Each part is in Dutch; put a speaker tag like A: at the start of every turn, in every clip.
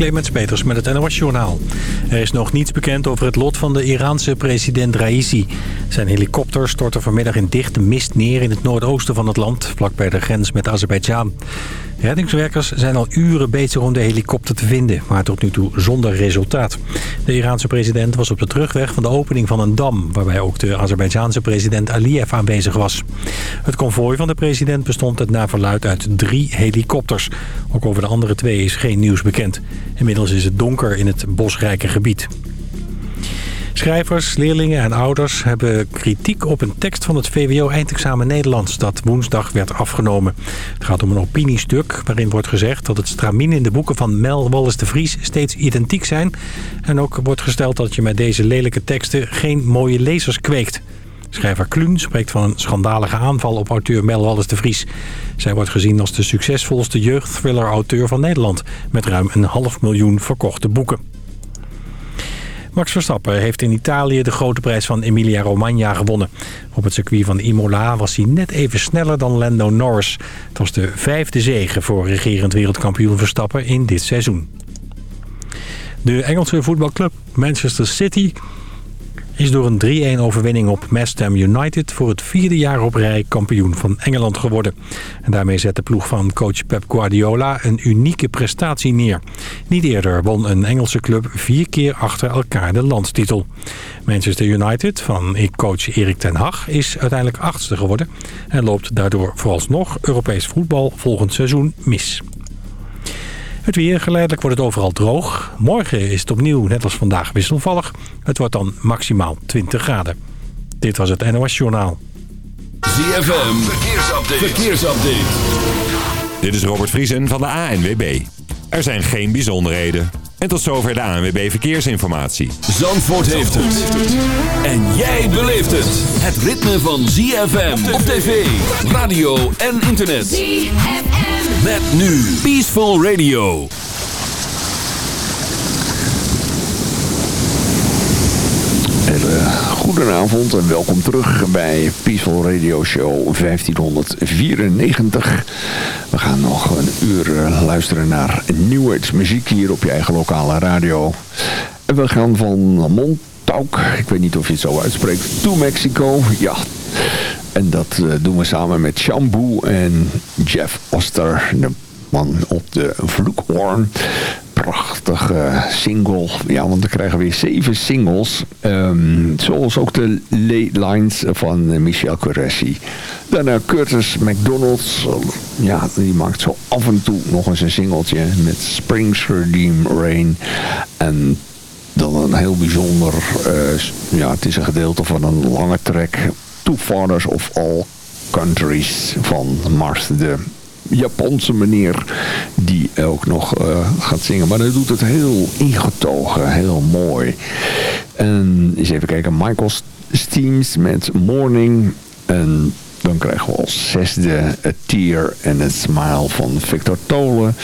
A: Clemens Peters met het NOS Journaal. Er is nog niets bekend over het lot van de Iraanse president Raisi. Zijn helikopter stortte vanmiddag in dichte mist neer in het noordoosten van het land... vlakbij de grens met Azerbeidzjan. Reddingswerkers zijn al uren bezig om de helikopter te vinden, maar tot nu toe zonder resultaat. De Iraanse president was op de terugweg van de opening van een dam... waarbij ook de Azerbeidzjaanse president Aliyev aanwezig was. Het konvooi van de president bestond het naar verluid uit drie helikopters. Ook over de andere twee is geen nieuws bekend. Inmiddels is het donker in het bosrijke gebied. Schrijvers, leerlingen en ouders hebben kritiek op een tekst van het VWO-eindexamen Nederlands... dat woensdag werd afgenomen. Het gaat om een opiniestuk waarin wordt gezegd dat het stramien in de boeken van Mel Wallis de Vries steeds identiek zijn. En ook wordt gesteld dat je met deze lelijke teksten geen mooie lezers kweekt. Schrijver Kluun spreekt van een schandalige aanval op auteur Mel Wallis de Vries. Zij wordt gezien als de succesvolste jeugdthriller-auteur van Nederland... met ruim een half miljoen verkochte boeken. Max Verstappen heeft in Italië de grote prijs van Emilia-Romagna gewonnen. Op het circuit van Imola was hij net even sneller dan Lando Norris. Het was de vijfde zege voor regerend wereldkampioen Verstappen in dit seizoen. De Engelse voetbalclub Manchester City is door een 3-1 overwinning op West Ham United... voor het vierde jaar op rij kampioen van Engeland geworden. En daarmee zet de ploeg van coach Pep Guardiola een unieke prestatie neer. Niet eerder won een Engelse club vier keer achter elkaar de landstitel. Manchester United van coach Erik ten Hag is uiteindelijk achtste geworden... en loopt daardoor vooralsnog Europees voetbal volgend seizoen mis. Het weer, geleidelijk wordt het overal droog. Morgen is het opnieuw, net als vandaag, wisselvallig. Het wordt dan maximaal 20 graden. Dit was het NOS Journaal.
B: ZFM, verkeersupdate. verkeersupdate.
C: Dit is Robert Vriesen van de ANWB. Er zijn geen bijzonderheden. En tot zover de ANWB Verkeersinformatie.
B: Zandvoort heeft het. En jij beleeft het. Het ritme van ZFM op tv, radio en internet. ZFM. Met nu Peaceful Radio.
D: Hele goedenavond en welkom terug bij Peaceful Radio Show 1594. We gaan nog een uur eh, luisteren naar New muziek hier op je eigen lokale radio. En we gaan van Montauk, ik weet niet of je het zo uitspreekt, to Mexico. Ja, en dat uh, doen we samen met Shampoo en Jeff Oster, de man op de vloekhoorn. Prachtige single. Ja, want we krijgen weer zeven singles. Um, zoals ook de Late Lines van Michel Qureshi. Daarna Curtis McDonald's. Ja, die maakt zo af en toe nog eens een singeltje met Springs Redeem Rain. En dan een heel bijzonder... Uh, ja, het is een gedeelte van een lange track Two Fathers of All Countries van Mars, de Japanse meneer die ook nog uh, gaat zingen. Maar hij doet het heel ingetogen, heel mooi. En eens even kijken, Michael Steams met Morning. En dan krijgen we als zesde A Tear and a Smile van Victor Tolen.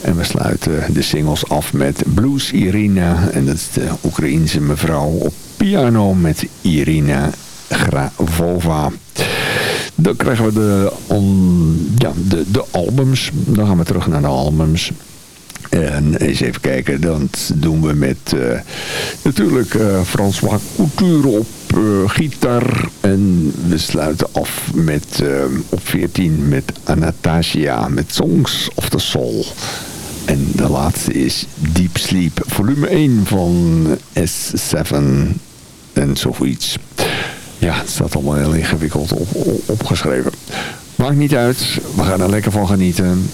D: En we sluiten de singles af met Blues Irina. En dat is de Oekraïense mevrouw op piano met Irina Gravova. Dan krijgen we de, ja, de, de albums. Dan gaan we terug naar de albums. En eens even kijken, dat doen we met uh, natuurlijk uh, François Couture op uh, gitaar. En we sluiten af met op 14 met Anastasia met Songs of the Soul. En de laatste is Deep Sleep, volume 1 van S7 en zoiets. Ja, het staat allemaal heel ingewikkeld op, opgeschreven. Maakt niet uit, we gaan er lekker van genieten.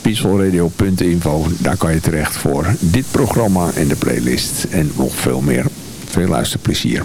D: Peacefulradio.info, daar kan je terecht voor dit programma en de playlist. En nog veel meer. Veel luisterplezier.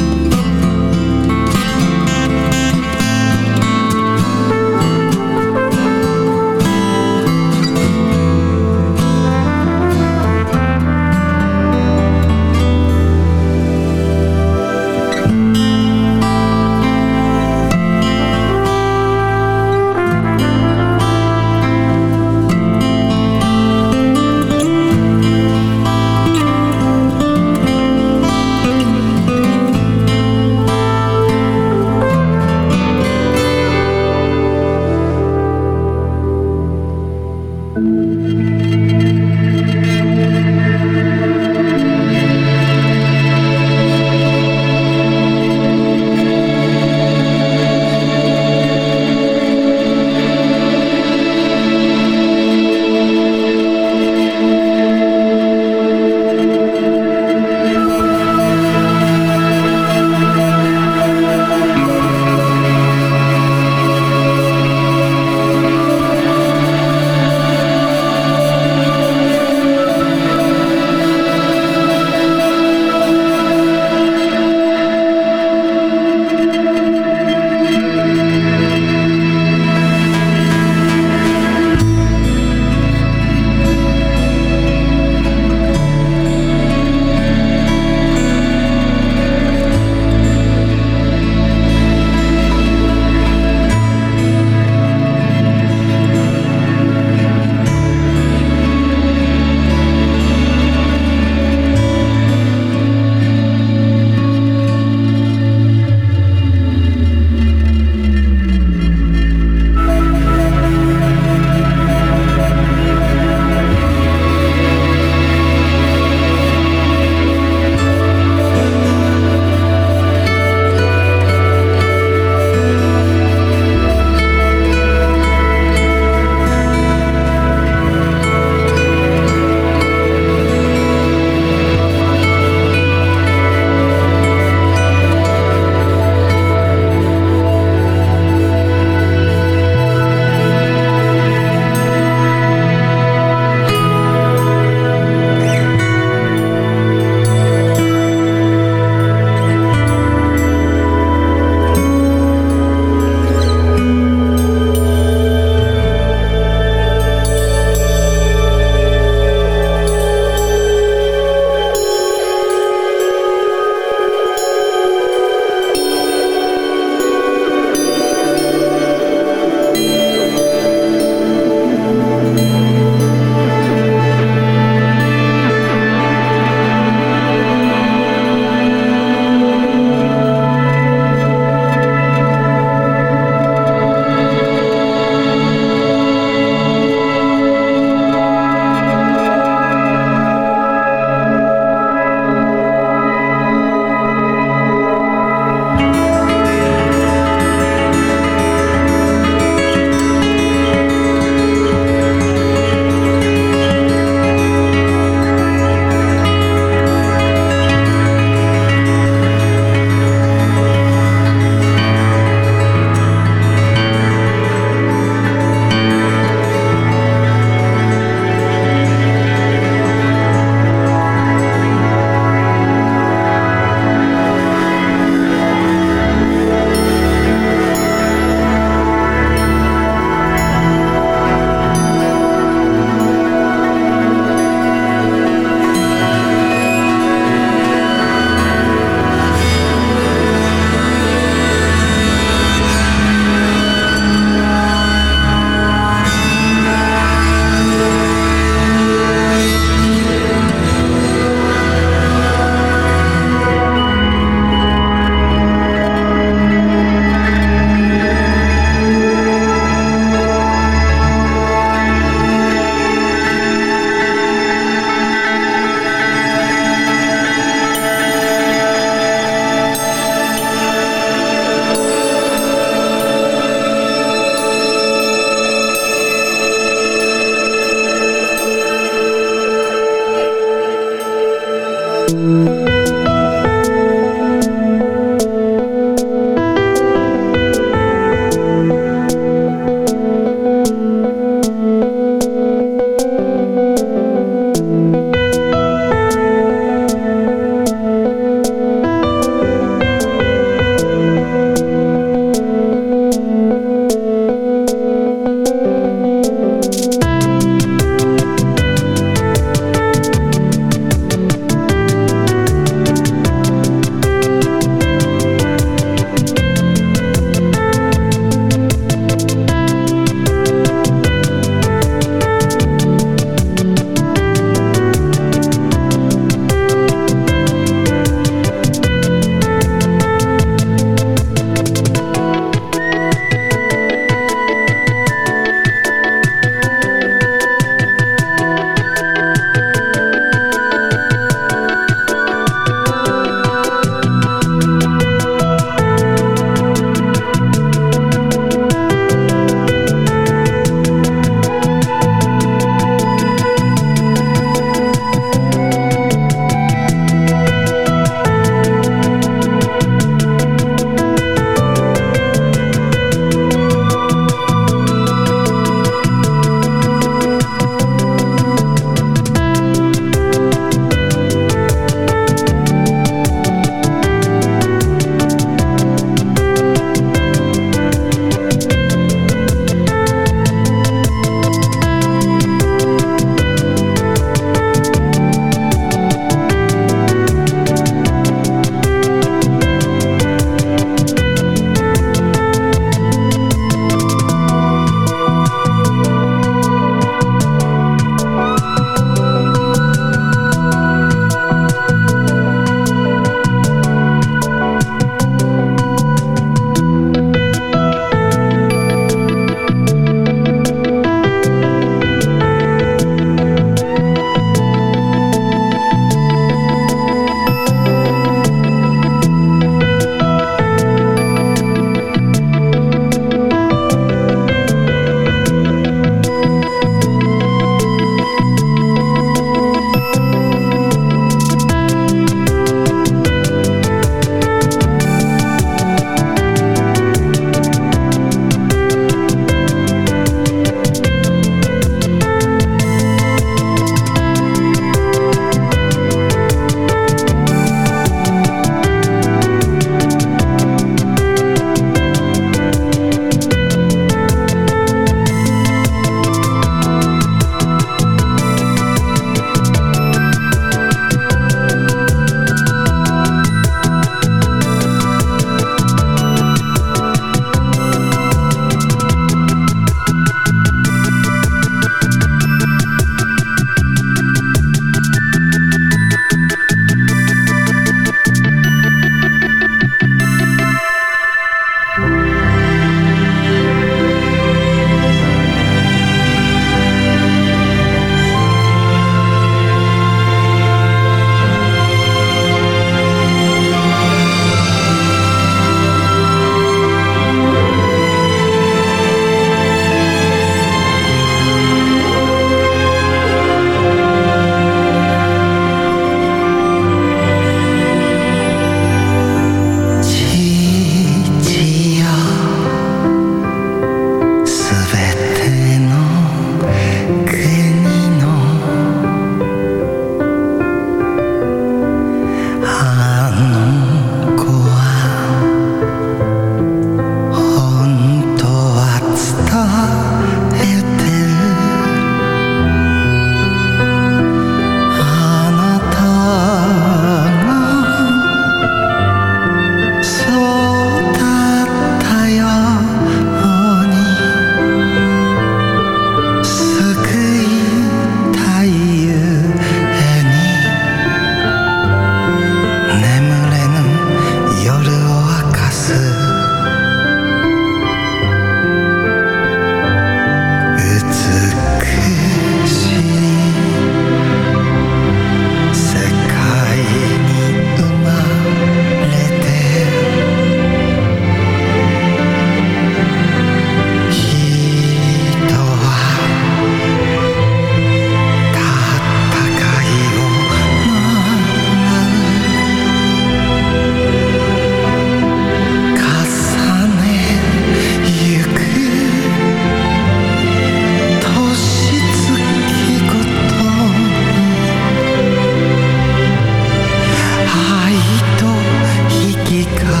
E: because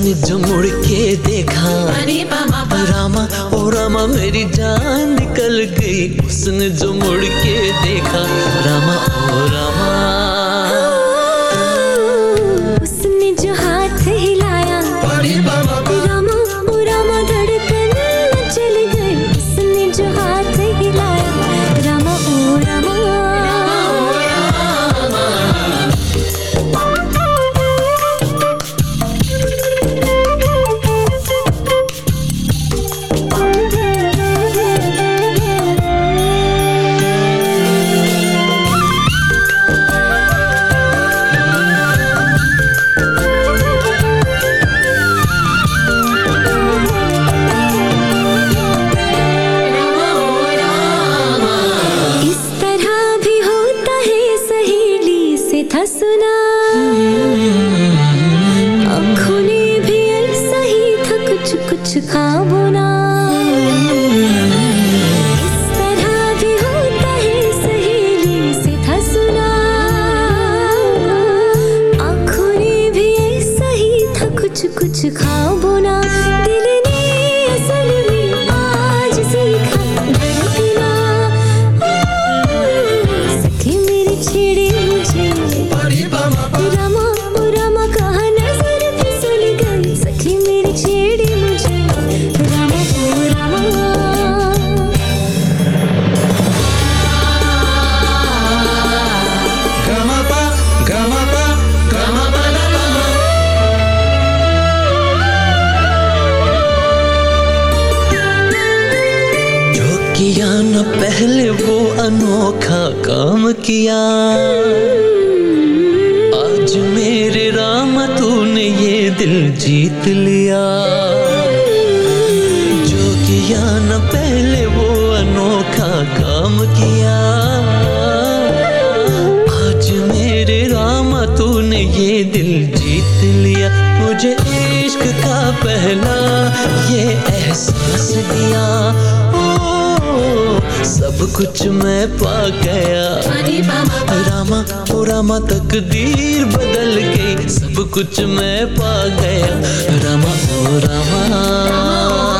F: ने जो मुड़ के देखा। रामा ओ रामा
G: मेरी जान निकल गई। उसने जो मुड़ के देखा। रामा ओ रामा।
F: वो अनोखा काम किया। आज मेरे राम तूने ये दिल जीत लिया। जो किया न पहले वो अनोखा काम किया। आज मेरे राम तूने ये दिल जीत लिया। मुझे इश्क का पहला ये एहसास दिया। Oh सब कुछ मैं पा गया। रामा ओ रामा तकदीर बदल गई सब कुछ मैं पा गया। रामा ओ रामा।